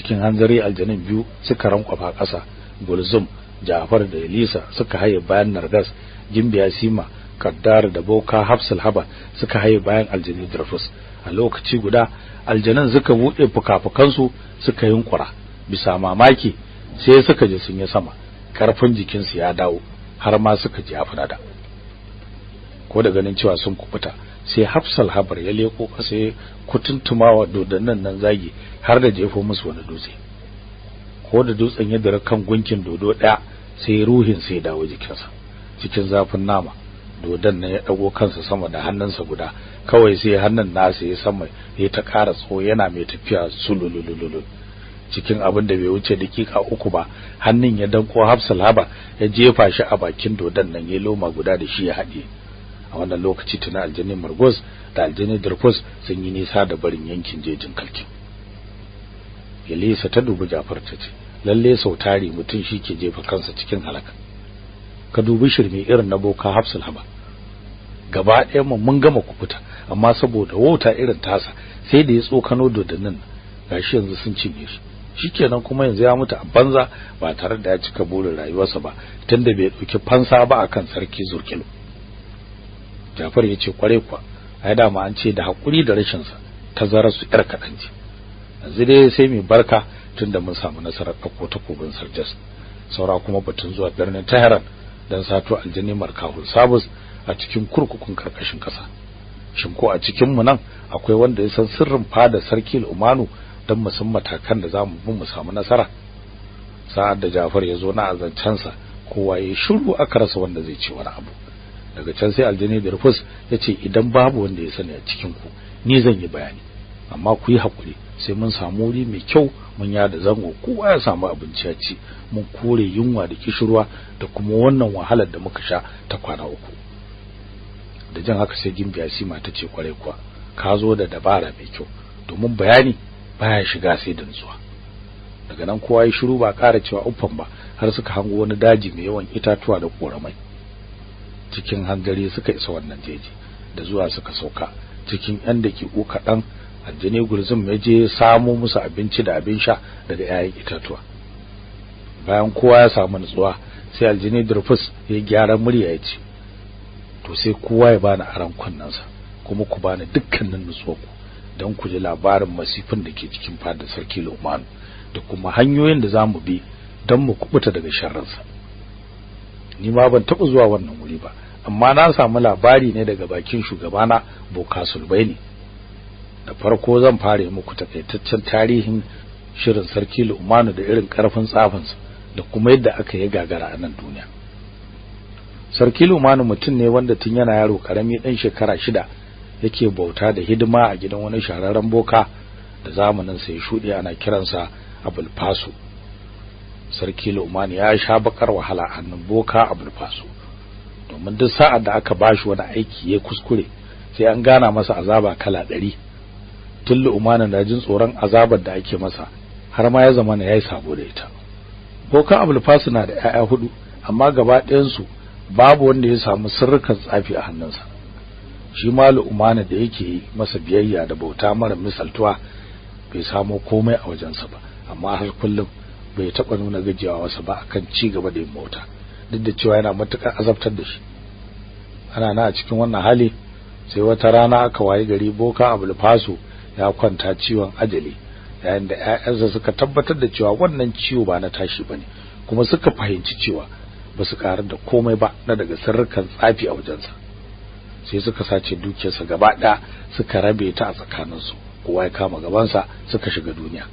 cikin hanzari aljanin biyu suka rankwafa ƙasa. Gulzum Ja'far da Elisa suka haye bayan Nargas Gimbiya Sima Kaddar da Boka Hafsul Haba suka haye bayan aljani Drafus. A lokaci guda aljanan suka buɗe fukafukansu suka yunkura. Bisa mamaki sai suka ji sun yi sama. Karfin jikinsu ya dawo har ma suka ji da ko da ganin cewa sun kubuta sai Hafsal Habar ya leko kasa ya kutuntumawa dodannan nan zagi har da jefo musu wani dutse. Ko da dutsen ya dira kan gunkin dodo ɗaya sai ruhin sai dawo jikinsa cikin zafin nama. Dodon nan ya dago kansa sama da hannunsa guda kawai sai hannun nasa ya sama ya ta ƙara tso yana mai tafiya sululululu cikin abin da bai wuce dakika uku ba hannun ya danko Hafsal Haba ya jefa shi a bakin dodon nan ya loma guda da shi ya haɗe a wannan lokaci tuna aljanni Margos da aljanni Durfus sun yi nisa da barin yankin jejin kalkin Yalisa ta dubi Jafar ta ce lalle sautari mutum shi ke jefa kansa cikin halaka. Ka dubi shirme irin na boka Hafsal Haba. Gaba ɗaya mu mun gama kukuta amma saboda wauta irin tasa sai da ya tsokano dodannin gashi yanzu sun cinye shi. Shikenan kuma yanzu ya mutu a banza ba tare da ya cika burin rayuwarsa ba tunda bai ɗauki fansa ba akan sarki Zurkilu Jafar ya ce kware kwa ai da ma an ce da haƙuri da rashin sa tazarar su yar kadan ce. Yanzu dai sai mai barka tunda mun samu nasarar ɗauko takobin Sarjas saura kuma batun zuwa birnin Tehran dan sato aljini Markahul Sabus a cikin kurkukun ƙarƙashin kasa shin ko a cikin mu nan akwai wanda ya san sirrin fada sarki Umanu dan mu san matakan da za mu bi mu samu nasara? Sa'ad da Jafar ya zo na azancansa kowa ya shiru aka rasa wanda zai ci wani abu. Daga can sai aljini da rufus ya ce idan babu wanda ya sani a cikin ku ni zan yi bayani. Amma ku yi haƙuri sai mun samu wuri mai kyau mun yada zango kowa ya samu abinci ya ci mun kore yunwa da kishirwa da kuma wannan wahalar da muka sha ta kwana uku. Da jan haka sai gimbiya sima ta ce ƙwarai kuwa ka zo da dabara mai kyau domin bayani baya shiga sai da nutsuwa. Daga nan kowa ya shiru ba ƙara cewa uffan ba har suka hango wani daji mai yawan itatuwa da koramai cikin hangare suka isa wannan jeji da zuwa suka sauka cikin yan dakiku kaɗan aljane gurzum ya je samo musu abinci da abin sha daga 'ya'yan itatuwa. Bayan kowa ya samu nutsuwa sai aljane durfus ya gyara murya ya ce to sai kowa ya bani aran kunnansa kuma ku bani dukkanin nutsuwarku don ku ji labarin masifin da ke cikin fadar sarki Lumanu da kuma hanyoyin da za mu bi don mu kubuta daga sharrinsa. Ni ma ban taɓa zuwa wannan wuri ba. Amma na samu labari ne daga bakin shugabana Bokasul Baini da farko zan fara muku takaitaccen tarihin shirin sarki Lumanu da irin ƙarfin tsafinsa da kuma yadda aka yi gagara a nan duniya. Sarki Lumanu mutum ne wanda tun yana yaro ƙarami dan shekara shida yake bauta da hidima a gidan wani shararren boka da zamanin sa ya shuɗe ana kiransa Abul Fasu. Sarki Lumanu ya sha bakar wahala hannun boka Abul Fasu domin duk sa'ar da aka bashi wani aiki ya kuskure sai an gana masa azaba kala ɗari. Tun Lumanu na jin tsoron azabar da ake masa har ma ya zama yayi sabo da ita. Boka Abul Fasu na da ƴaƴa huɗu amma gaba ɗayan su babu wanda ya samu sirrukan tsafi a hannunsa. Shi malu umana da yake masa biyayya da bauta mara misaltuwa bai samu komai a wajensa ba amma har kullum bai taba nuna gajiyawa wasa ba akan ci gaba da yin bauta duk da cewa yana matuƙar azabtar da shi. Ana na a cikin wannan hali sai wata rana aka wayi gari boka abul faso ya kwanta ciwon ajali yayin da ƴaƴansa suka tabbatar da cewa wannan ciwo ba na tashi ba ne kuma suka fahimci cewa ba su karar da komai ba na daga sirrukan tsafi a wajensa. Sai suka sace dukiyarsa gaba ɗaya suka rabe ta a tsakaninsu. Kowa ya kama gabansa suka shiga duniya.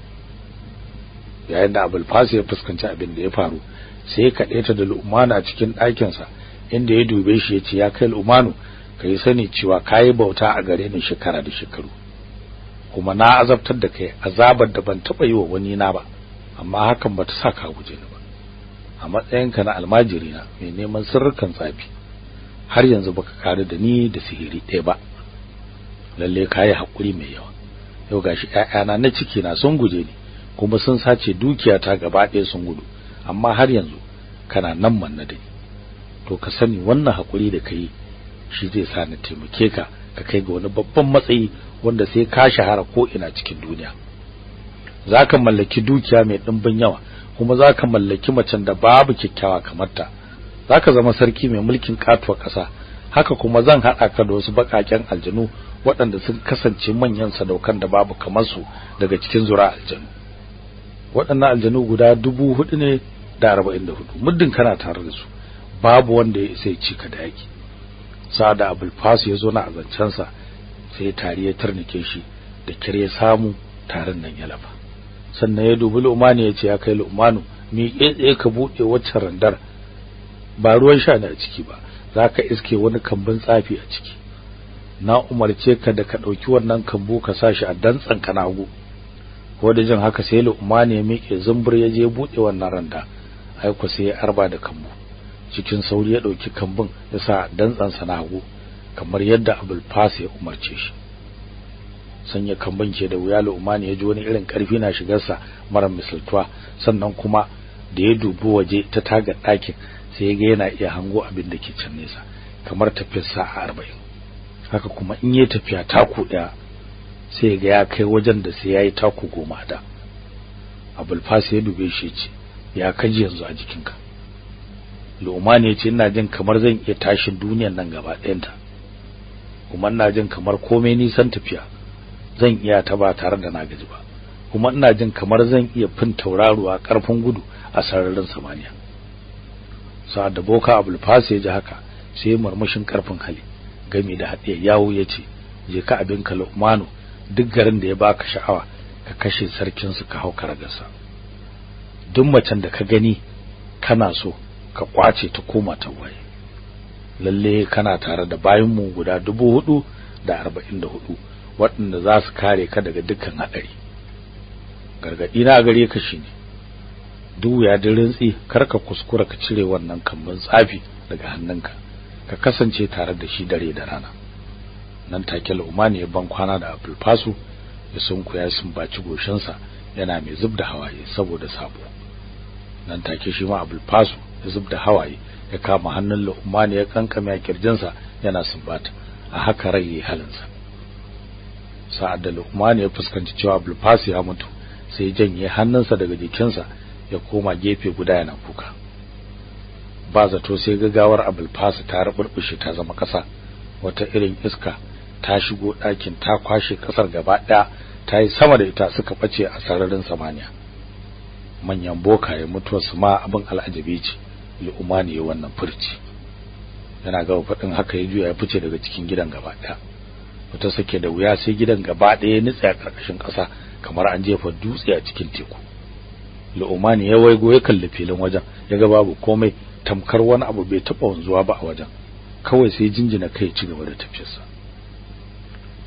Yayin da abul fasi ya fuskanci abin da ya faru sai ya kaɗe ta da lumanu a cikin ɗakinsa inda ya dube shi ya ce ya kai lumanu ka yi sani cewa ka yi bauta a gare ni shekara da shekaru. Kuma na azabtar da kai azabar da ban taɓa yi wa wani na ba amma hakan ba ta sa ka guje ni ba. A matsayinka na almajiri na mai neman sirrukan tsafi har yanzu baka kare da ni da sihiri ɗaya ba. Lalle kai haƙuri mai yawa. Yau gashi ƴaƴana na ciki na sun guje ni. Kuma sun sace dukiyata gaba ɗaya sun gudu. Amma har yanzu kana nan manna da ni. To ka sani wannan haƙuri da kai shi zai sa ni taimake ka ka kai ga wani babban matsayi wanda sai ka shahara ko ina cikin duniya. Zaka mallaki dukiya mai dimbin yawa kuma zaka mallaki macen da babu kikkiawa kamar ta. Zaka zama sarki mai mulkin katuwar kasa haka kuma zan hada ka da wasu bakaken aljanu waɗanda sun kasance manyan sadaukan da babu kamar su daga cikin zura aljanu. Waɗannan aljanu guda dubu huɗu ne da arba'in da huɗu muddin kana tare da su babu wanda ya sai ci ka da yaki sa'ada abul fas ya zo na azancansa sai tari ya tarnike shi da kire samu tarin nan ya lafa. Sannan ya dubi lumani ya ce ya kai lumanu mi tsaye ka buɗe waccan randar. Ba ruwan sha ne a ciki ba zaka iske wani kambun tsafi a ciki. Na umarce ka da ka ɗauki wannan kambu ka sashi a dantsan ka nagu ko da jin haka sai Lu'man ya miƙe zumbur ya je buɗe wannan randa. Ai ko sai ya arba da kambu. Cikin sauri ya ɗauki kambun ya sa dantsan sa nagu kamar yadda Abul Fas ya umarce shi. Sanya kambun ke da wuya Lu'man ya ji wani irin ƙarfi na shigar sa mara misaltuwa sannan kuma da ya dubi waje ta taga ɗakin sai ga yana iya hango abin da ke can nesa kamar tafiyar sa'a arba'in. Haka kuma in yi tafiya taku ɗaya sai ga ya kai wajen da sai ya yi taku goma da. Abulfas ya dube shi ce ya kaji yanzu a jikinka? Loma ne ce ina jin kamar zan iya tashin duniyan nan gaba ɗayanta. Kuma ina jin kamar komai nisan tafiya. Zan iya ta ba tare da na gaji ba. Kuma ina jin kamar zan iya fin tauraruwa ƙarfin gudu a sararin samaniya. Sa'ad da boka abul fas ya ji haka sai murmushin ƙarfin hali game da hadiya yawo ya ce je ka abin ka Luqmanu. Duk garin da ya baka sha'awa ka kashe sarkin su ka hauka ragarsa duk macen da ka gani kana so ka ƙwace ta koma ta waye. Lalle kana tare da bayin mu guda dubu huɗu da arba'in da huɗu waɗanda za su kare ka daga dukkan haɗari. Gargaɗi na gare ka shine duk ya rintsi kar ka kuskura ka cire wannan kambun tsafi daga hannunka ka kasance tare da shi dare da rana. Nan take Lumani ya ban kwana da Abdul Fasu ya sunku ya sumbaci goshinsa yana mai zubda hawaye saboda sabo. Nan take shi ma Abdul Fasu ya zubda hawaye ya kama hannun Lumani ya kankame kirjinsa yana sumbata. A haka rai halinsa. Sa'ad da Lumani ya fuskanci cewa Abdul Fasu ya mutu sai janye hannunsa daga jikinsa ya koma gefe guda yana kuka. Ba zato sai gagawar abulfasa ta ruburbushe ta zama kasa wata irin iska ta shigo ɗakin ta kwashe ƙasar gaba ɗaya ta yi sama da ita suka bace a sararin samaniya. Manyan bokaye mutuwar su ma abin al'ajabi ce lu'umani ya wannan furci. Yana gaba faɗin haka ya juya ya fice daga cikin gidan gaba ɗaya. Wata sake da wuya sai gidan gaba ɗaya ya nutse a ƙarƙashin ƙasa kamar an jefa dutse a cikin teku. Lu'umani ya waigo ya kalli filin wajen ya ga babu komai tamkar wani abu bai taba wanzuwa ba a wajen. Kawai sai jinjina kai ci gaba da tafiyarsa.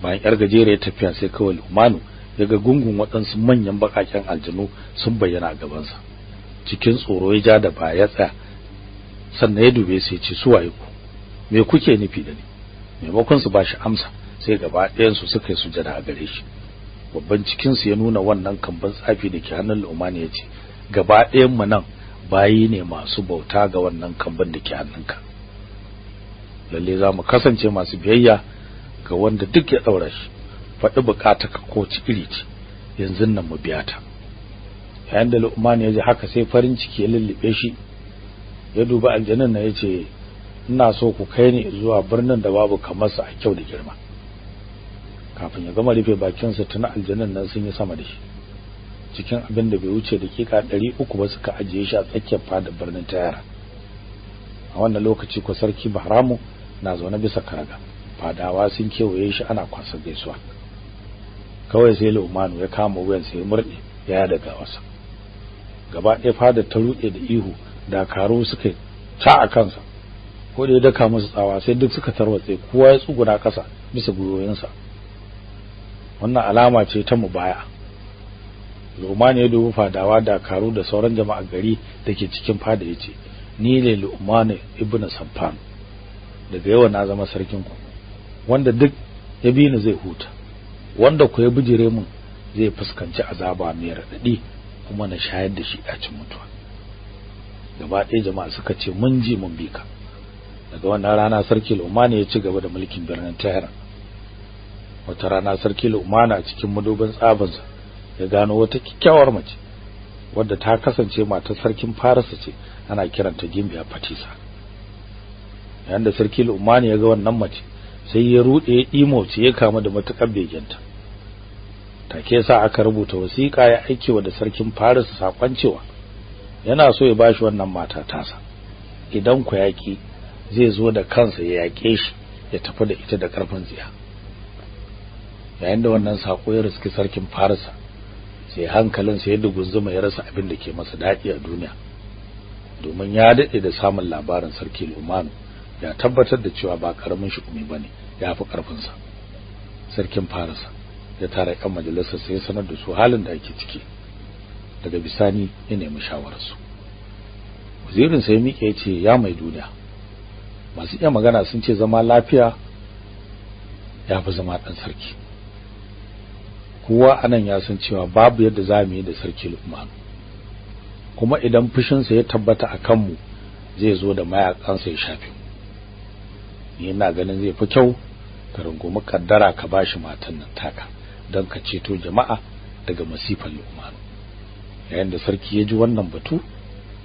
Bayan yar gajere ya tafiya sai kawai Lu'manu ya ga gungun waɗansu manyan bakaken aljanu sun bayyana a gabansa. Cikin tsoro ya ja da baya tsaya sannan ya dube sai ce su waye ku? Me kuke nufi da ni? Maimakon su bashi amsa sai gaba ɗayan su suka yi sujada a gare shi. Babban cikin su ya nuna wannan kamban tsafi da ke hannun Lumani ya ce gaba ɗayan mu nan bayi ne masu bauta ga wannan kamban da ke hannunka. Lalle za mu kasance masu biyayya ga wanda duk ya daura shi. Faɗi bukatarka ko ci iri ce. Yanzu nan mu biya ta. Yayin da Lu'man ya ji haka sai farin ciki ya lullube shi. Ya duba aljanun na ya ce ina so ku kai ni zuwa birnin da babu kamar sa a kyau da girma. Kafin ya gama rufe bakin sa tuna aljanun nan sun yi sama da shi. Cikin abin da bai wuce dakika 300 ba suka ajiye shi a tsakiyar fadar birnin Tayara a wannan lokaci ko sarki Bahramu na zaune bisa karaga. Fadawa sun kewaye shi ana kwasa gaisuwa. Kawai sai Lumanu ya kama wuyan sai murde ya daga wasa gaba ɗaya fadar ta ruɗe da ihu dakaru suka ta a kansa. Ko da ya daka musu tsawa sai duk suka tarwatse kowa ya tsuguna ƙasa bisa gwiwoyinsa. Wannan alama ce ta mubaya. Lu'man ya dubi fadawa dakaru da sauran jama'a gari da ke cikin fada ya ce ni ne Lu'man ibn Saffan. Daga yau na zama sarkin ku wanda duk ya bi ni zai huta. Wanda ku ya bijire mun zai fuskanci azaba mai radadi kuma na shayar da shi dacin mutuwa. Gaba ɗaya jama'a suka ce mun ji mun bi ka. Daga wannan rana sarki Lu'man ya ci gaba da mulkin birnin Tehran. Wata rana sarki Lu'man a cikin madubin tsabansa ya gano wata kyakkyawar mace wadda ta kasance matar sarkin Farisa ce ana kiranta Gimbiya Fatisa. Yayin da sarki Lumani ya ga wannan mace sai ya rude ya imoce ya kama da matuƙar begenta take sa aka rubuta wasiƙa ya aike wa da sarkin Farisa saƙon cewa yana so ya bashi wannan mata tasa. Idan ku yaki zai zo da kansa ya yake shi ya tafi da ita da ƙarfin tsiya. Yayin da wannan sako ya riski sarkin Farisa sai hankalinsa ya dugunzuma ya rasa abin da ke masa daɗi a duniya. Domin ya daɗe da samun labarin sarki Lumanu ya tabbatar da cewa ba ƙaramin shi umi ba ne ya fi karfinsa. Sarkin Farisa ya tara kan majalisar sai sanar da su halin da ake ciki. Daga bisani ya nemi shawararsu. Wazirin sai miƙe ya ce ya mai duniya masu iya magana sun ce zama lafiya ya fi zama ɗan sarki. Kowa a nan ya san cewa babu yadda za mu yi da sarki Luqman kuma idan fushinsa ya tabbata a kanmu zai zo da mayakansa ya shafe ni ina ganin zai fi kyau ka rungumi kaddara ka bashi matan nan taka don ka ceto jama'a daga masifan Luqman. Yayin da sarki ya ji wannan batu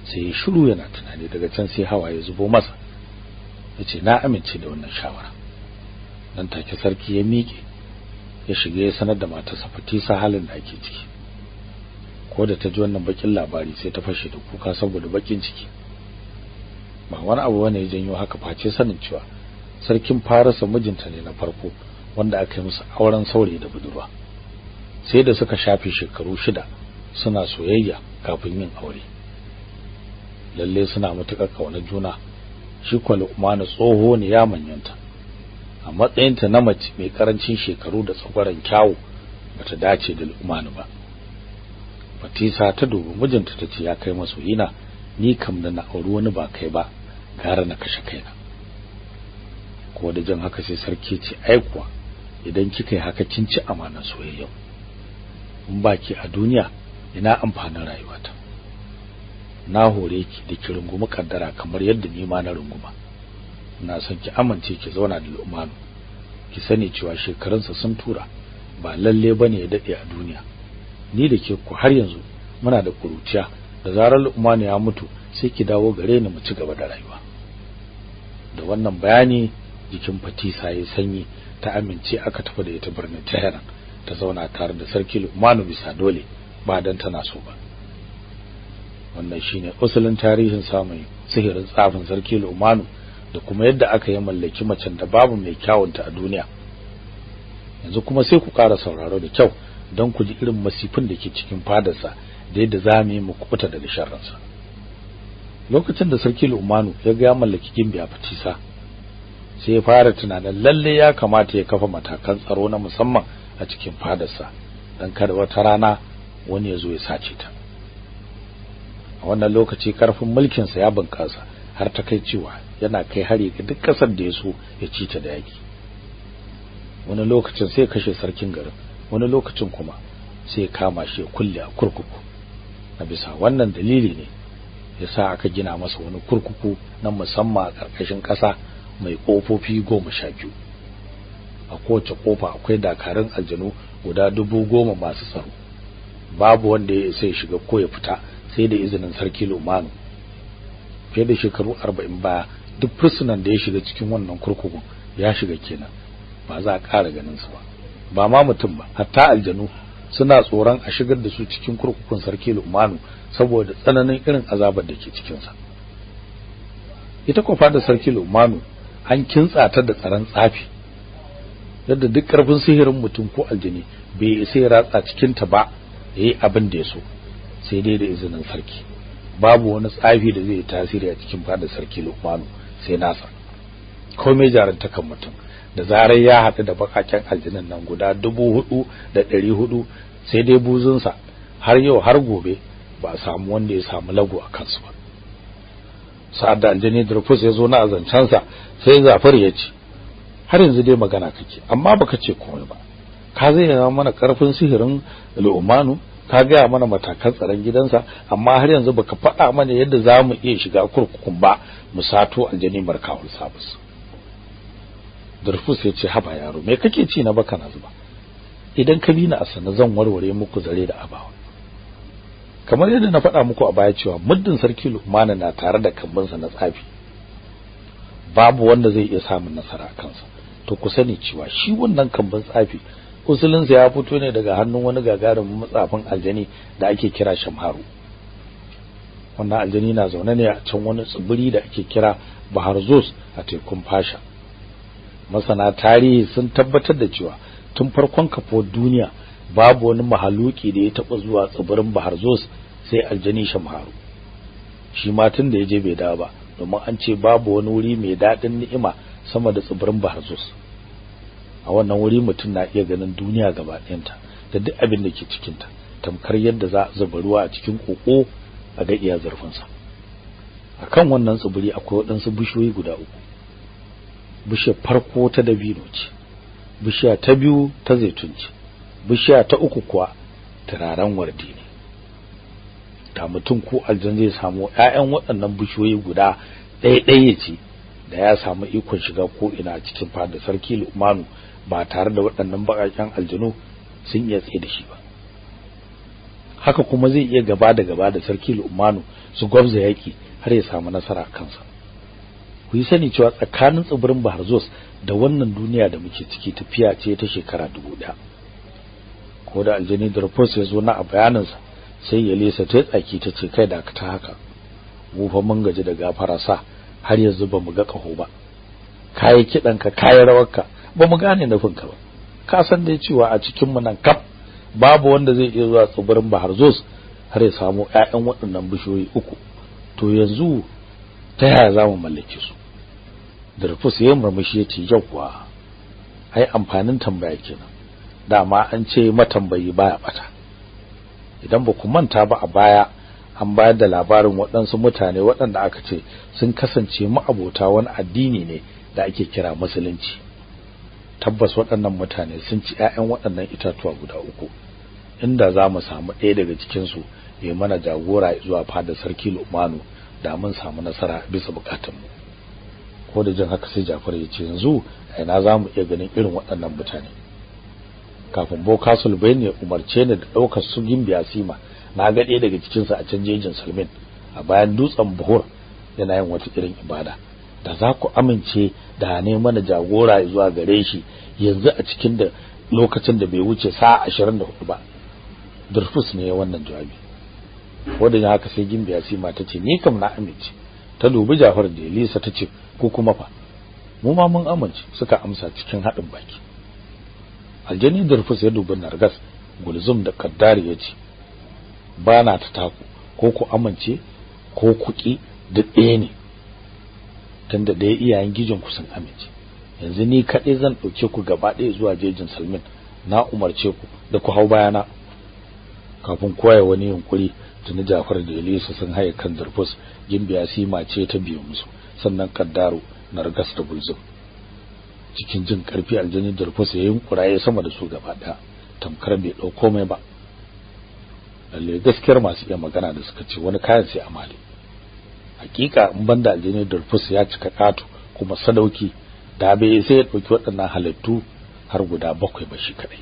sai ya shiru yana tunani daga can sai hawa ya zubo masa. Yace na amince da wannan shawara. Dan take sarki ya miƙe ya shiga ya sanar da matarsa Fatisa halin da ake ciki. Ko da ta ji wannan bakin labari sai ta fashe da kuka saboda bakin ciki. Ba wani abu ba ne ya janyo haka face sanin cewa sarkin Farisa mijinta ne na farko wanda aka yi musu auren saurayi da budurwa. Sai da suka shafe shekaru shida suna soyayya kafin yin aure. Lalle suna mutukar ƙauna juna. Shi kwa Luqman tsoho ne ya manyanta. A matsayinta na mace mai ƙarancin shekaru da tsagwaron kyawu bata dace da Luqman ba. Fatisa ta dubi mijinta tace ya kai masoyina ni kam da na auri wani ba kai ba gara na kashe kaina. Ko da jin haka sai sarki ce ai kuwa idan kika yi haka kin ci amanar soyayya in baki a duniya ina amfanin rayuwata. Na hore ki da ki rungumi kaddara kamar yadda ni ma na runguma. Ina son ki amince ki zauna da Lu'manu. Ki sani cewa shekarunsa sun tura. Ba lalle ba ne ya daɗe a duniya. Ni da ke ku har yanzu muna da kuruciya da zarar Lu'manu ya mutu sai ki dawo gare ni mu ci gaba da rayuwa. Da wannan bayani jikin Fatisa ya sanyi ta amince aka tafi da ita birnin Tehran ta zauna tare da sarki Lu'manu bisa dole ba dan tana so ba. Wannan shine usulin tarihin samun sihirin tsafin sarki Lu'manu da kuma yadda aka yi mallaki macen da babu mai kyawunta a duniya. Yanzu kuma sai ku ƙara sauraro da kyau don ku ji irin masifin da ke cikin fadarsa da yadda za mu yi mu kubuta daga sharransa lokacin da sarki Lu'manu ya ga ya mallaki gimbiya Fatisa sai ya fara tunanin lalle ya kamata ya kafa matakan tsaro na musamman a cikin fadarsa dan kada wata rana wani ya zo ya sace ta. A wannan lokaci ƙarfin mulkin sa ya bunkasa har ta kai cewa yana kai hari ga duk ƙasar da ya so ya ci ta da yaki wani lokacin sai kashe sarkin garin wani lokacin kuma sai kama shi kulle a kurkuku. A bisa wannan dalili ne yasa aka gina masa wani kurkuku na musamman a ƙarƙashin kasa mai kofofi goma sha biyu. A kowace ƙofa akwai dakarun aljanu guda dubu goma masu tsaro. Babu wanda ya isa ya shiga ko ya fita sai da izinin sarki Lumanu. Fiye da shekaru 40 baya duk fursunan da ya shiga cikin wannan kurkukun ya shiga kenan. Ba za a ƙara ganin su ba. Ba ma mutum ba hatta aljanu suna tsoron a shigar da su cikin kurkukun sarki Lumanu saboda tsananin irin azabar da ke cikin sa ita ƙofa da sarki Lumanu an kintsa ta da tsaron tsafi. Yadda duk ƙarfin sihirin mutum ko aljini bai isa ya ratsa cikin ta ba yayi abin da ya so sai dai da izinin sarki. Babu wani tsafi da zai tasiri a cikin fadar sarki Luqmanu sai nasa. Komai jarantakan mutum. Da zarar ya haɗu da bakaken aljinin nan guda dubu huɗu da ɗari huɗu sai dai buzunsa har yau har gobe ba a samu wanda ya samu lagu a kansu ba. Sa'ad da aljini Drufus ya zo na azancansa sai Zafar ya ce har yanzu dai magana kake amma baka ce komai ba. Ka zai yana mana ƙarfin sihirin Lu'manu ka gaya mana matakan tsaron gidansa amma har yanzu baka faɗa mana yadda za mu iya shiga kurkukun ba mu sato aljani markawul sabus Durfus ya ce haba yaro me kake ci na baka na zuba? Idan ka bi ni a sana zan warware muku zare da abawa. Kamar yadda na faɗa muku a baya cewa muddin sarki Lukmana na tare da kambansa na tsafi babu wanda zai iya samun nasara kansa. To ku sani cewa shi wannan kamban tsafi usulinsa ya fito ne daga hannun wani gagarumin matsafin aljani da ake kira Shamharu. Wannan aljani na zaune ne a can wani tsibiri da ake kira Bahar Zos a tekun Fasha. Masana tarihi sun tabbatar da cewa tun farkon kafo duniya babu wani mahaluki da ya taba zuwa tsibirin Bahar Zos sai aljani Shamharu. Shi ma tun da ya je bai dawo ba domin an ce babu wani wuri mai daɗin ni'ima sama da tsibirin Bahar Zos. A wannan wuri mutum na iya ganin duniya gaba ɗayanta da duk abin da ke cikin ta tamkar yadda za a zuba ruwa a cikin koko a ga iya zurfin sa akan wannan tsibiri akwai waɗansu bishiyoyi guda uku. Bishiyar farko ta dabino ce bishiya ta biyu ta zaitun ce. Bishiya ta uku kuwa turaren wardi ne. Da mutum ko aljan zai samu ƴaƴan waɗannan bishiyoyi guda ɗaya ɗaya ce da ya samu ikon shiga ko ina cikin fadar sarki Lumanu ba tare da waɗannan baƙaƙen aljanu sun iya tsaye da shi ba. Haka kuma zai iya gaba da gaba da sarki Lumanu su gwabza yaki har ya samu nasara kansa. Ku yi sani cewa tsakanin tsibirin Bahar Zos da wannan duniya da muke ciki tafiya ce ta shekara dubu ɗaya. Ko da aljani Darfos ya zo na a bayaninsa sai ya lesa ta tsaki ta ce kai da ta haka mu fa mun gaji da gafara sa har yanzu ba mu ga kaho ba. Kai kidan ka kai rawarka ba mu gane nufin ka ba. Ka san dai cewa a cikin mu nan kaf babu wanda zai iya zuwa tsibirin Bahar Zos har ya samu ƴaƴan waɗannan bishiyoyi uku. To yanzu ta yaya za mu mallake su? Darfus ya murmushi ya ce yawwa ai amfanin tambaya kenan. Dama an ce matambayi baya bata idan ba ku manta ba a baya an bayar da labarin waɗansu mutane waɗanda aka ce sun kasance ma'abota wani addini ne da ake kira musulunci. Tabbas waɗannan mutane sun ci ƴaƴan waɗannan itatuwa guda uku inda za mu samu ɗaya daga cikin su ya mana jagora zuwa fada sarki Lumanu da mun samu nasara bisa bukatunmu. Ko da jin haka sai Jafar ya ce yanzu ina za mu iya ganin irin waɗannan mutane? Kafin Boka Sulbain ya umarce ni da ɗaukar su Gimbiya Sima. Na ga ɗaya daga cikin sa a can jejin Salmin a bayan dutsen Buhur yana yin wata irin ibada. Da za ku amince da ne mana jagora zuwa gare shi yanzu a cikin da lokacin da bai wuce sa'a 24 ba. Durfus ne wannan jawabi. Wadda haka sai Gimbiya Sima ta ce ni kam na amince. Ta dubi Jafar da Elisa ta ce ko kuma fa. Mu ma mun amince suka amsa cikin haɗin baki. Aljani Durfus ya dubi Nargas Gulzum da Kaddari ya ce ba na ta taku ko ku amince ko ku ki duk ɗaya ne. Tunda da iyayen gijin ku sun amince. Yanzu ni kaɗai zan ɗauke ku gaba ɗaya zuwa jejin Salmin. Na umarce ku da ku hau bayana. Kafin koya wani yunkuri tuni Jafar da Elisa sun haye kan Durfus Gimbiya Sima ce ta biyo musu. Sannan Kaddaro Nargas da Gulzum. Cikin jin ƙarfi aljani Durfus ya yunkura ya sama da su gaba ɗaya. Tamkar bai ɗau komai ba. Lalle gaskiyar masu iya magana da suka ce wani kayan sai amali. Hakika in banda aljini Durfus ya cika katu kuma sadauki da bai sai ya ɗauki waɗannan halittu har guda bakwai ba shi kadai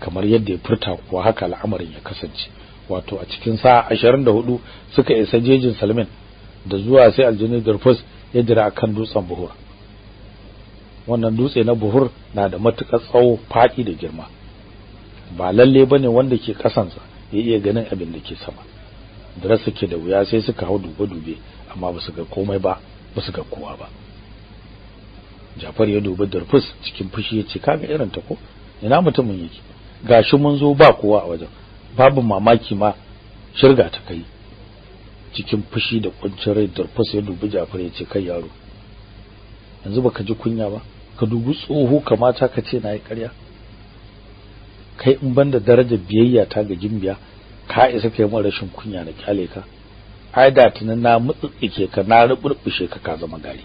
kamar yadda ya furta kuwa haka al'amarin ya kasance. Wato a cikin sa'a 24 suka isa jejin Salmin da zuwa sai aljini Durfus ya jira akan dutsen Buhur wannan dutse na Buhur na da matuƙar tsawo faɗi da girma. Ba lalle ba ne wanda ke kasansa ya iya ganin abin da ke sama. Da suke da wuya sai suka hau dube dube amma ba su ga komai ba ba su ga kowa ba. Jafar ya dubi Durfus cikin fushi ya ce kaga irin ta ko? Ina mutumin yake? Gashi mun zo ba kowa a wajen. Babu mamaki ma shirga ta kai. Cikin fushi da kuncin rai Durfus ya dubi Jafar ya ce kai yaro yanzu baka ji kunya ba ka dubi tsoho kamata ka ce na yi ƙarya. Kai in banda darajar biyayya ta ga gimbiya ka isa kai mun rashin kunya na ƙyale ka. Ai da tunan na mutsitsike ka na ruburbushe ka ka zama gari.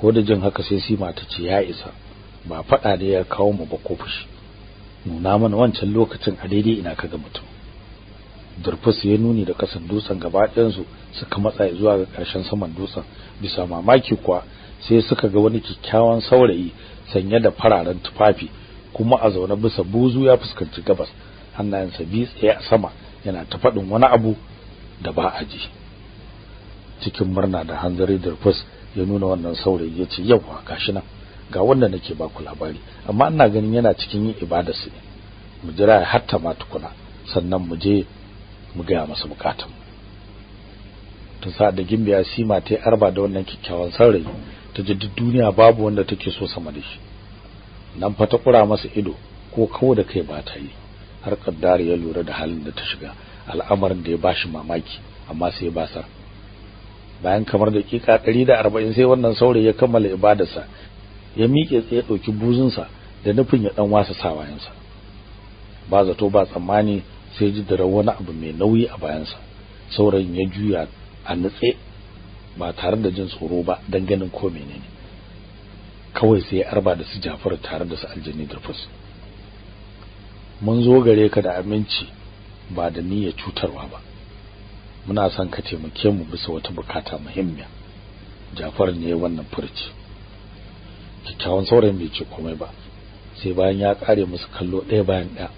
Ko da jin haka sai sima ta ce ya isa ba fada da ya kawo mu ba ko fushi. Nuna mana wancan lokacin a daidai ina kaga mutum. Durfus ya nuni da kasan dutsen gaba ɗayan su suka matsa zuwa ga ƙarshen saman dutsen. Bisa mamaki kuwa sai suka ga wani kikkiawan saurayi sanye da fararen tufafi kuma a zaune bisa buzu ya fuskanci gabas. Hannayensa biyu tsaye a sama yana ta faɗin wani abu da ba a ji. Cikin murna da hanzari da rufus ya nuna wannan saurayi ya ce yawa gashi nan ga wanda nake baku labari amma ina ganin yana cikin yin ibada su mu jira ya hatta ma sannan mu je mu gaya masa bukatun tun sa da gimbiya sima ta arba da wannan kikkiawan saurayi ta ji duniya babu wanda take so sama da shi. Nan fa ta kura masa ido ko kawo da kai ba ta yi. Har kaddari ya lura da halin da ta shiga al'amarin da ya bashi mamaki amma sai ba sa bayan kamar dakika 140 sai wannan saurayi ya kammala ibadarsa ya miƙe tsaye ɗauki buzunsa da nufin ya dan wasa sawayensa. Ba zato ba tsammani sai ji da wani abu mai nauyi a bayansa. Saurayin ya juya a nutse ba tare da jin tsoro ba dan ganin ko menene. Kawai sai ya arba da su Jafar tare da su Aljani da Fus mun zo gare ka da aminci ba da niyyar cutarwa ba. Muna son ka taimake mu bisa wata buƙata muhimmiya. Jafar ne wannan furci kikkiawan saurayin bai ce komai ba. Sai bayan ya kare musu kallo ɗaya bayan ɗaya.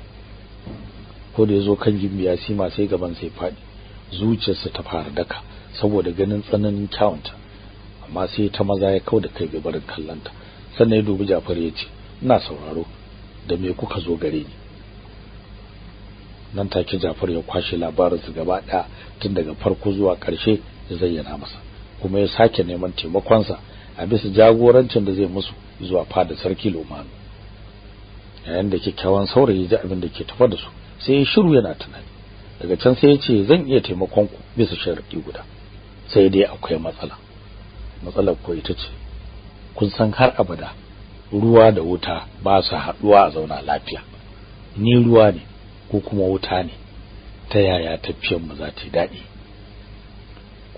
Ko da ya zo kan gimbiya sima sai gaban sai faɗi zuciyarsa ta fara daka saboda ganin tsananin kyawunta. Amma sai ta maza ya kauda kai ga barin kallanta sannan ya dubi Jafar ya ce ina sauraro da me kuka zo gare ni? Nan take Jafar ya kwashe labarin su gaba ɗaya tun daga farko zuwa ƙarshe ya zayyana masa kuma ya sake neman taimakon sa a bisa jagorancin da zai musu zuwa fada sarki Lomanu yayin da kikkiawan saurayi ji abin da ke tafa da su sai ya shiru yana tunani. Daga can sai ya ce zan iya taimakon ku bisa sharadi guda. Sai dai akwai matsala. Matsalar ko ita ce kun san har abada ruwa da wuta ba su haɗuwa a zauna lafiya. Ni ruwa ne ko kuma wuta ne. Ta yaya tafiyar mu za ta yi daɗi?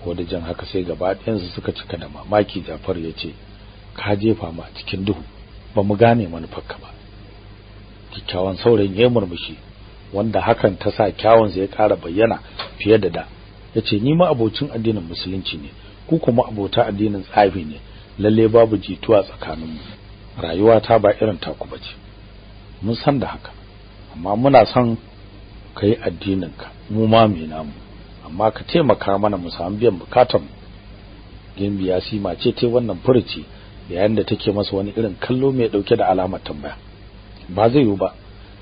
Ko da jan haka sai gaba ɗayansu suka cika da mamaki Jafar ya ce ka jefa mu a cikin duhu ba mu gane manufarka ba. Kikkiawan saurayin ya murmushi wanda hakan ta sa kyawunsa ya ƙara bayyana fiye da da. Yace ni ma abocin addinin musulunci ne ku kuma abota addinin tsafi ne. Lalle babu jituwa tsakaninmu. Rayuwa ta ba irin taku bace mun san da haka amma muna son kai addininka. Mu ma me namu. Amma ka taimaka mana mu samu biyan bukatun mu gimbiya sima ce tai wannan furuci yayin da take masa wani irin kallo mai ɗauke da alamar tambaya. Ba zai yiwu ba.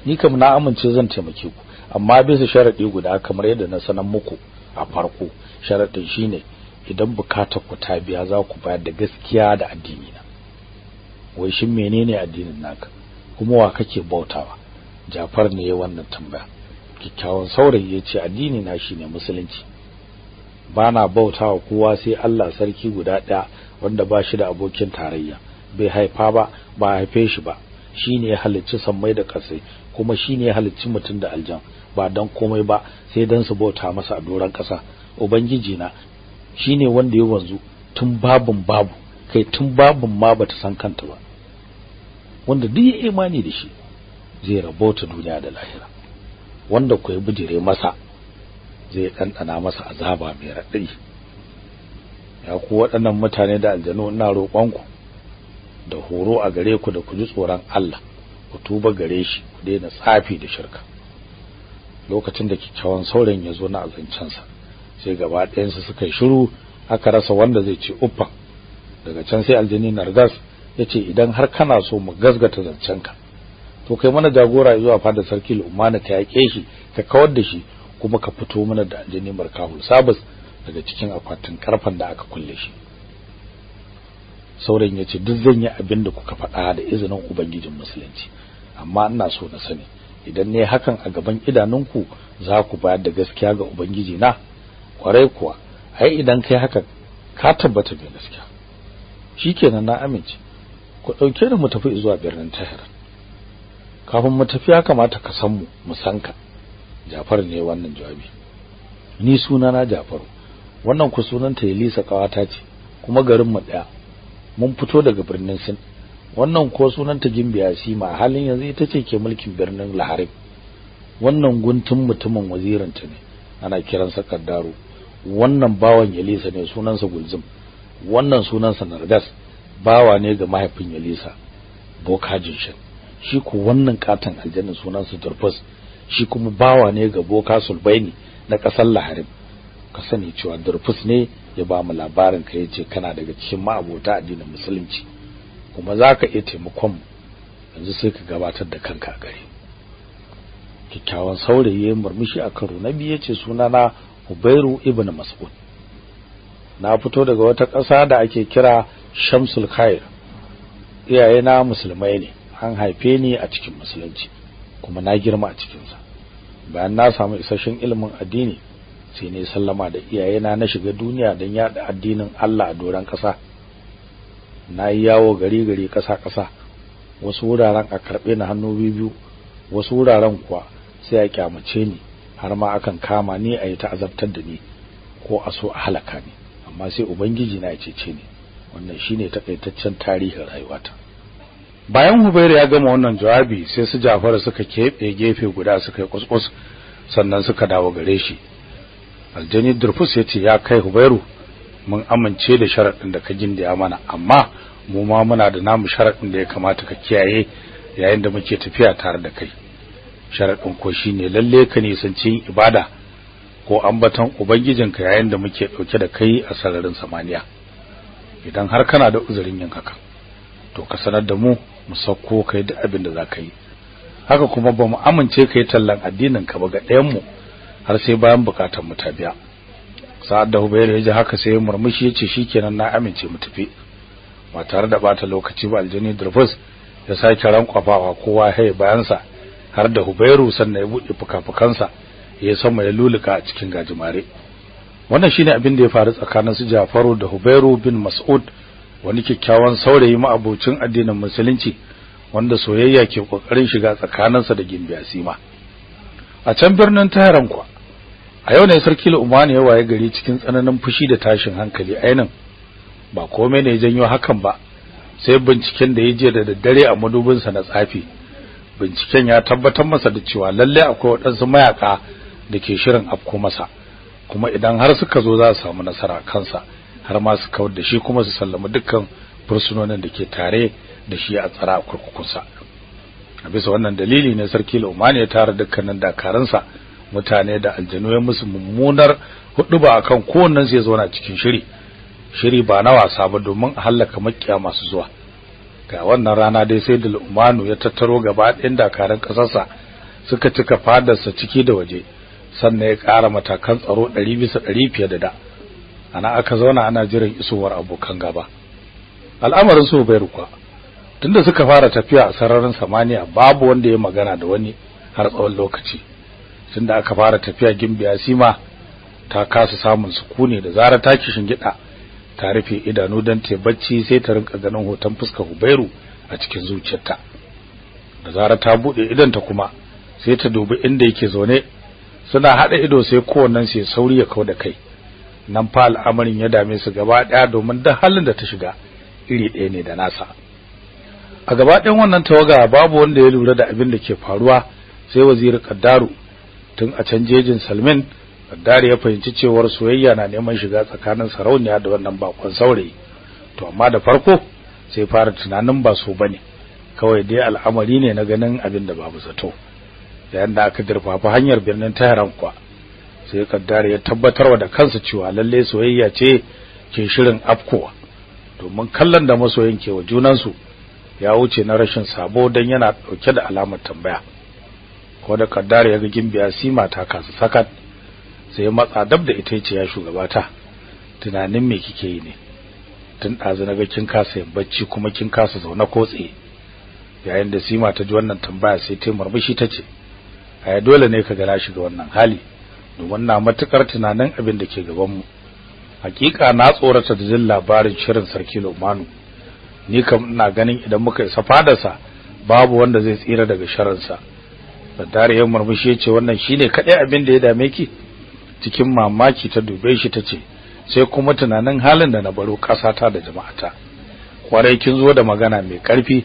Ni kam na amince zan taimake ku amma bisa sharadi guda kamar yadda na sanar muku a farko sharadin shine idan buƙatar ku ta biya za ku bayar da gaskiya da addini na. Wai shin menene addinin naka? Kuma wa kake bautawa? Jafar ne ya wannan tambaya. Kikkiawan saurayi ya ce addini na shine musulunci. Bana bautawa kowa sai Allah sarki guda ɗaya wanda ba shi da abokin tarayya. Bai haifa ba ba haife shi ba. Shine ya halicci sammai da ƙasai. Kuma shine halicci mutum da aljan. Ba dan komai ba sai dan su bauta masa a doran ƙasa. Ubangiji na shine wanda ya wanzu tun babun babu kai tun babun ma bata san kanta ba. Wanda duk ya imani da shi zai rabota duniya da lahira. Wanda ku ya masa zai ɗanɗana masa azaba mai raɗari ya ku waɗannan mutane da aljanu ina roƙonku da horo a gare ku da ku ji tsoron Allah. Ku tuba gare shi ku daina tsafi da shirka. Lokacin da kikkiawan saurayin ya zo na azancansa sai gaba ɗayansu suka yi shiru aka rasa wanda zai ce uffan daga can sai aljini nargas ya ce idan har kana so mu gazgata zancenka to kai mana jagora zuwa fada sarki lumana ka yaƙe shi ka kawar da shi kuma ka fito mana da aljini markahul sabis daga cikin akwatin karfan da aka kulle shi. Saurayin ya ce duk zan yi abin da kuka faɗa da izinin ubangijin musulunci. Amma ina so na sani idan ne hakan a gaban idanunku za ku bayar da gaskiya ga ubangiji na ƙwarai kuwa ai idan kai haka ka tabbata mai gaskiya. Shikenan na amince. Ku ɗauke ni mu tafi zuwa birnin Tehran. Kafin mu tafi ya kamata ka san mu mu san ka. Jafar ne wannan jawabi. Ni suna na Jafaru. Wannan ku sunanta Elisa ƙawata ce kuma garin mu ɗaya mun fito daga birnin Sin. Wannan ko sunanta Gimbiya Sima halin yanzu ita ce ke mulkin birnin Laharib wannan guntun mutumin wazirinta ne ana kiransa Kaddaru. Wannan bawan Yalisa ne sunansa Gulzum. Wannan sunansa Nargas bawa ne ga mahaifin Yalisa Boka Jinshin shi ko wannan katon aljannin sunansa Durfus. Shi kuma bawa ne ga Boka Sulbaini na ƙasar Laharim ka sani cewa Durfus ne ya ba mu labarin ka ya ce kana daga cikin ma'abota addinin musulunci. Kuma zaka iya taimakon mu. Yanzu sai ka gabatar da kanka a gare kikkiawan saurayi murmushi a karo na biyu ya ce sunana Hubairu ibn Mas'ud. Na fito daga wata ƙasa da ake kira Shamsul Khair. Iyayena musulmai ne. An haife ni a cikin musulunci kuma na girma a cikin sa bayan na samu isasshen ilimin addini sai ne sallama da iyayena na shiga duniya don yada addinin Allah a doran ƙasa. Na yi yawo gari gari ƙasa ƙasa. Wasu wuraren a karɓe na hannu biyu wasu wuraren kuwa sai a kyamace ni har ma akan kama ni a yi ta'azabtar da ni ko a so a halaka ni. Amma sai ubangiji na ya cece ni. Wannan shine takaitaccen tarihin rayuwata. Bayan Hubairu ya gama wannan jawabi sai su Jafaru suka kebe gefe guda suka yi kuskus sannan suka dawo gare shi. Aljani Durfus ya ce ya kai Hubairu mun amince da sharadin da ka gindaya mana. Amma mu ma muna da namu sharadin da ya kamata ka kiyaye yayin da muke tafiya tare da kai. Sharadin ko shine lalle ka nisanci ibada ko ambaton ubangijinka yayin da muke ɗauke da kai a sararin samaniya. Idan har kana da uzurin yin haka to ka sanar da mu mu sauko kai da abin da zaka yi. Haka kuma ba mu amince kai tallan addinin ka ba ga ɗayan mu har sai bayan buƙatar mu ta biya. Sa'ad da Hubayr ya ji haka sai murmushi ya ce shikenan na amince mu tafi. Ba tare da bata lokaci ba aljani Durfus ya sake rankwafawa kowa haye bayansa har da Hubairu sannan ya buɗe fuka-fukansa ya sama ya luluka a cikin gajimare. Wannan shine abin da ya faru tsakanin su Jafaru da Hubairu bin Mas'ud wani kyakkyawan saurayi ma'abocin addinin musulunci wanda soyayya ke ƙoƙarin shiga tsakaninsa da Gimbiya Sima. A can birnin Tehran kuwa a yau ne sarki Lumani ya waye gari cikin tsananin fushi da tashin hankali. Ainin ba komai ne janyo hakan ba. Sai binciken da ya je da daddare a madubinsa na tsafi. Binciken ya tabbatar masa da cewa lalle akwai waɗansu mayaka da ke shirin afko masa. Kuma idan har suka zo za su samu nasara kansa har ma su kawar da shi kuma su sallama dukkan fursunonin da ke tare da shi a tsara a kurkukunsa. A bisa wannan dalili ne sarki Lumani ya tara dukkanin dakaransa mutane da aljanu ya musu mummunar huduba akan kowannen sai zauna cikin shiri. Shiri ba na wasa ba domin a hallaka makiya masu zuwa. Ga wannan rana dai sai da Lumanu ya tattaro gaba ɗayan dakaran ƙasarsa suka cika fadarsa ciki da waje sannan ya ƙara matakan tsaro ɗari bisa ɗari fiye da da. Ana aka zauna ana jiran isowar abokan gaba. Al'amarin su bai rukwa. Tunda suka fara tafiya a sararin samaniya babu wanda ya magana da wani har tsawon lokaci. Tunda aka fara tafiya gimbiya sima ta kasa samun sukuni da zarar ta kishin gida ta rufe idanu don ta bacci sai ta rinka ganin hoton fuskar Hubairu a cikin zuciyarta. Da zarar ta buɗe idanta kuma sai ta dubi inda yake zaune suna hada ido sai kowannen sai sauri ya kauda kai. Nan fa al'amarin ya dame su gaba ɗaya domin duk halin da ta shiga iri ɗaya ne da nasa. A gaba ɗayan wannan tawaga babu wanda ya lura da abin da ke faruwa sai waziri Kaddaru tun a can jejin Salmin Kaddaru ya fahimci cewar soyayya na neman shiga tsakanin sarauniya da wannan bakon saurayi. To amma da farko sai fara tunanin ba so ba ne. Kawai dai al'amari ne na ganin abin da babu zato. Yayin da aka dirfafa hanyar birnin Tehran kwa sai Kaddaru ya tabbatarwa da kansa cewa lalle soyayya ce ke shirin afkowa. Domin kallon da masoyan ke wa junansu ya wuce na rashin sabo dan yana ɗauke da alamar tambaya. Ko da kaddara ya ga gimbiya sima ta kasa sakat sai matsa dab da ita ce ya shugabata tunanin me kike yi ne? Tun dazu na ga kin kasa bacci kuma kin kasa zauna ko tsaye. Yayin da sima ta ji wannan tambaya sai ta murmushi tace ai dole ne ka ga na shiga wannan hali domin na matuƙar tunanin abin da ke gaban mu hakika na tsorata da jin labarin shirin sarki Lumanu. Ni kam ina ganin idan muka isa fadarsa babu wanda zai tsira daga sharrinsa. Badare ya murmushi ya ce wannan shine kadai abin da ya dame ki? Cikin mamaki ta dube shi tace sai kuma tunanin halin da na baro kasata da jama'ata. Kwarai kin zo da magana mai ƙarfi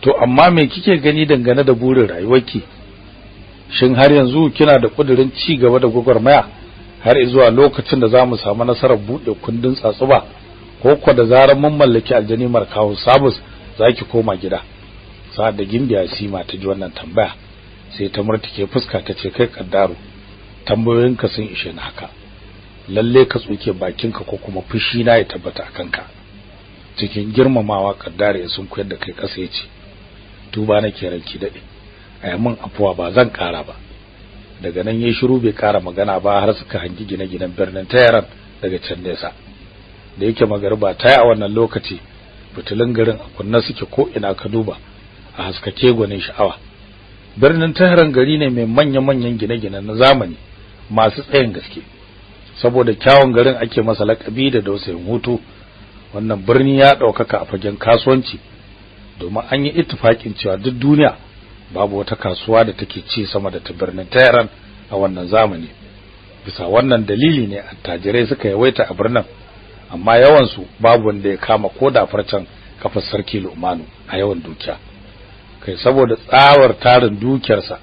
to amma me kike gani dangane da burin rayuwarki? Shin har yanzu kina da kudirin ci gaba da gwagwarmaya? Har zuwa lokacin da za mu samu nasarar buɗe kundin tsatsuba? Ko ko da zarar mun mallaki aljani markawo sabus zaki koma gida? Sa'ad da gimbiya sima ta ji wannan tambaya sai ta murtike fuska ta ce kai kaddaro tambayoyinka sun ishe ni haka. Lalle ka tsoke bakinka ko kuma fushi na ya tabbata akan ka cikin girmamawa kaddare sun koyar da kai kasa ya ce tuba nake ranki daɗe ai mun afuwa ba zan kara ba. Daga nan yayi shiru bai kara magana ba har suka hangi gine-ginen birnin Tehran daga can nesa. Da yake magariba ta a wannan lokaci fitilun garin a kunna suke ko ina ka duba a haskake gwanin sha'awa. Birnin Tehran gari ne mai manya-manyan gine-gine na zamani masu tsayin gaske. Saboda kyawun garin ake masa lakabi da dausayin hutu. Wannan birni ya ɗaukaka a fagen kasuwanci. Domin an yi ittifakin cewa duk duniya babu wata kasuwa da take ci sama da ta birnin Tehran a wannan zamani. Bisa wannan dalili ne attajirai suka yawaita a birnin. Amma yawan su babu wanda ya kama koda farcen kafar sarki Lumanu a yawan dukiya. Kai saboda tsawar tarin dukiyarsa.